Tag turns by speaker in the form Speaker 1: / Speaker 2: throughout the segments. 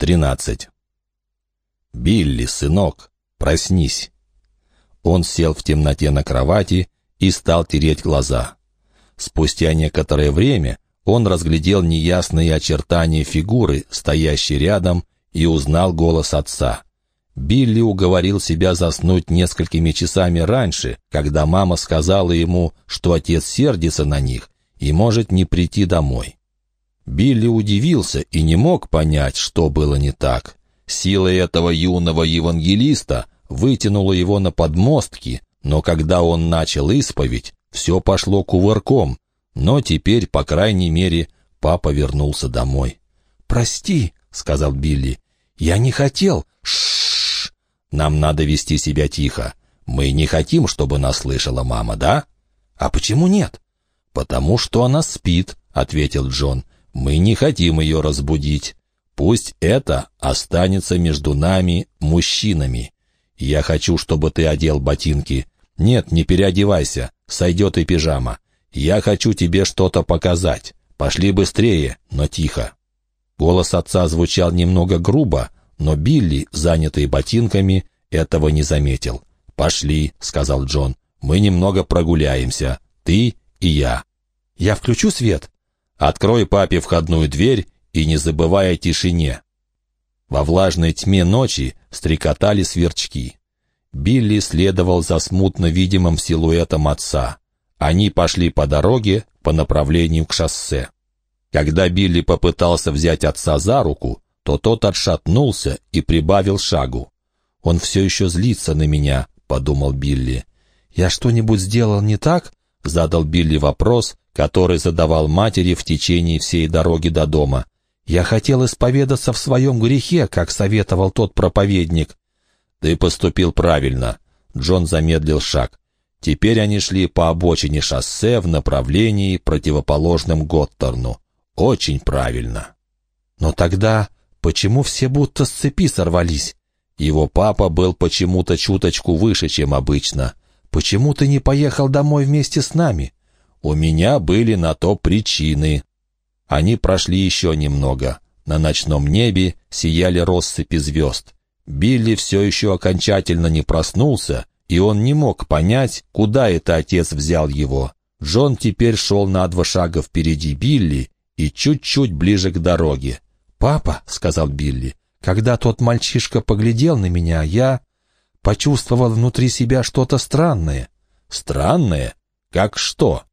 Speaker 1: 13. «Билли, сынок, проснись!» Он сел в темноте на кровати и стал тереть глаза. Спустя некоторое время он разглядел неясные очертания фигуры, стоящей рядом, и узнал голос отца. Билли уговорил себя заснуть несколькими часами раньше, когда мама сказала ему, что отец сердится на них и может не прийти домой. Билли удивился и не мог понять, что было не так. Сила этого юного евангелиста вытянула его на подмостки, но когда он начал исповедь, все пошло кувырком. Но теперь, по крайней мере, папа вернулся домой. «Прости», — сказал Билли, — «я не хотел». Шш. Нам надо вести себя тихо. Мы не хотим, чтобы нас слышала мама, да? А почему нет? Потому что она спит, ответил Джон. Мы не хотим ее разбудить. Пусть это останется между нами, мужчинами. Я хочу, чтобы ты одел ботинки. Нет, не переодевайся, сойдет и пижама. Я хочу тебе что-то показать. Пошли быстрее, но тихо». Голос отца звучал немного грубо, но Билли, занятый ботинками, этого не заметил. «Пошли», — сказал Джон. «Мы немного прогуляемся. Ты и я». «Я включу свет?» Открой папе входную дверь и не забывай о тишине. Во влажной тьме ночи стрекотали сверчки. Билли следовал за смутно видимым силуэтом отца. Они пошли по дороге по направлению к шоссе. Когда Билли попытался взять отца за руку, то тот отшатнулся и прибавил шагу. «Он все еще злится на меня», — подумал Билли. «Я что-нибудь сделал не так?» — задал Билли вопрос, который задавал матери в течение всей дороги до дома. «Я хотел исповедаться в своем грехе, как советовал тот проповедник». «Ты поступил правильно», — Джон замедлил шаг. Теперь они шли по обочине шоссе в направлении, противоположном Готтерну. Очень правильно. «Но тогда почему все будто с цепи сорвались?» Его папа был почему-то чуточку выше, чем обычно. «Почему ты не поехал домой вместе с нами?» У меня были на то причины. Они прошли еще немного. На ночном небе сияли россыпи звезд. Билли все еще окончательно не проснулся, и он не мог понять, куда это отец взял его. Джон теперь шел на два шага впереди Билли и чуть-чуть ближе к дороге. «Папа», — сказал Билли, — «когда тот мальчишка поглядел на меня, я почувствовал внутри себя что-то странное». «Странное? Как что?»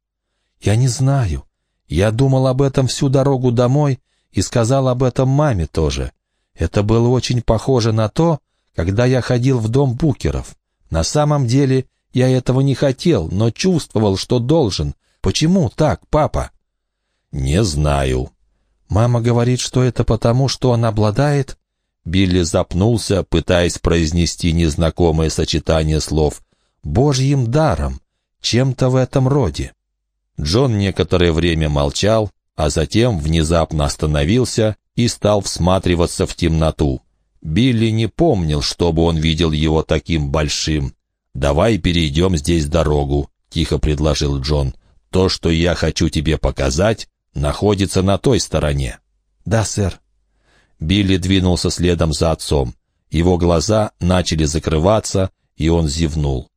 Speaker 1: «Я не знаю. Я думал об этом всю дорогу домой и сказал об этом маме тоже. Это было очень похоже на то, когда я ходил в дом Букеров. На самом деле я этого не хотел, но чувствовал, что должен. Почему так, папа?» «Не знаю». «Мама говорит, что это потому, что он обладает...» Билли запнулся, пытаясь произнести незнакомое сочетание слов. «Божьим даром, чем-то в этом роде». Джон некоторое время молчал, а затем внезапно остановился и стал всматриваться в темноту. Билли не помнил, чтобы он видел его таким большим. «Давай перейдем здесь дорогу», — тихо предложил Джон. «То, что я хочу тебе показать, находится на той стороне». «Да, сэр». Билли двинулся следом за отцом. Его глаза начали закрываться, и он зевнул.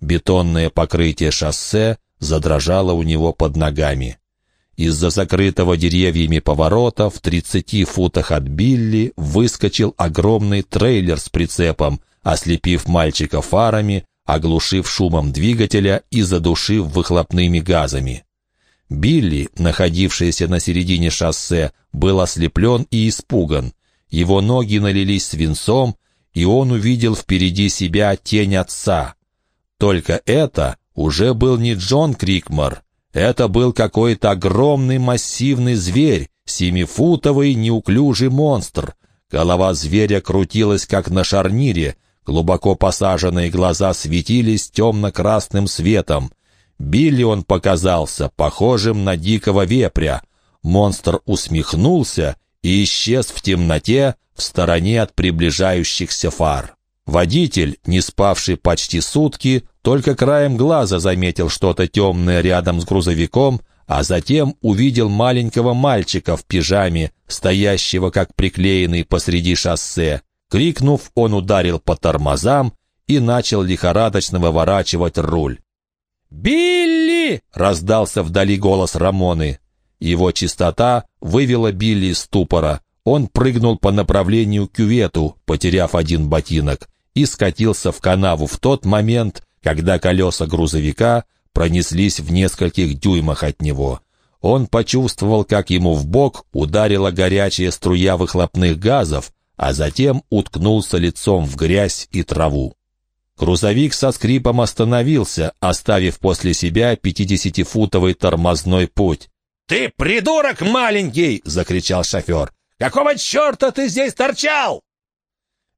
Speaker 1: Бетонное покрытие шоссе задрожало у него под ногами. Из-за закрытого деревьями поворота в тридцати футах от Билли выскочил огромный трейлер с прицепом, ослепив мальчика фарами, оглушив шумом двигателя и задушив выхлопными газами. Билли, находившийся на середине шоссе, был ослеплен и испуган. Его ноги налились свинцом, и он увидел впереди себя тень отца. Только это уже был не Джон Крикмор. Это был какой-то огромный массивный зверь, семифутовый неуклюжий монстр. Голова зверя крутилась, как на шарнире, глубоко посаженные глаза светились темно-красным светом. Билли он показался похожим на дикого вепря. Монстр усмехнулся и исчез в темноте в стороне от приближающихся фар. Водитель, не спавший почти сутки, только краем глаза заметил что-то темное рядом с грузовиком, а затем увидел маленького мальчика в пижаме, стоящего как приклеенный посреди шоссе. Крикнув, он ударил по тормозам и начал лихорадочно выворачивать руль. «Билли!» — раздался вдали голос Рамоны. Его чистота вывела Билли из ступора. Он прыгнул по направлению к кювету, потеряв один ботинок, и скатился в канаву в тот момент, когда колеса грузовика пронеслись в нескольких дюймах от него. Он почувствовал, как ему в бок ударила горячая струя выхлопных газов, а затем уткнулся лицом в грязь и траву. Грузовик со скрипом остановился, оставив после себя пятидесятифутовый тормозной путь. «Ты придурок маленький!» — закричал шофер. «Какого черта ты здесь торчал?»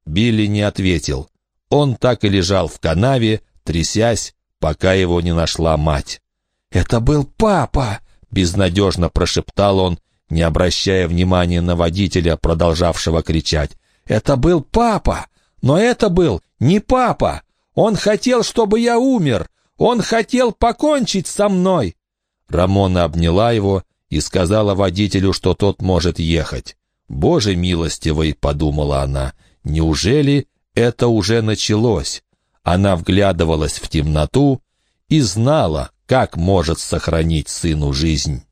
Speaker 1: Билли не ответил. Он так и лежал в канаве, трясясь, пока его не нашла мать. «Это был папа!» — безнадежно прошептал он, не обращая внимания на водителя, продолжавшего кричать. «Это был папа! Но это был не папа! Он хотел, чтобы я умер! Он хотел покончить со мной!» Рамона обняла его и сказала водителю, что тот может ехать. «Боже милостивый!» — подумала она. «Неужели это уже началось?» Она вглядывалась в темноту и знала, как может сохранить сыну жизнь.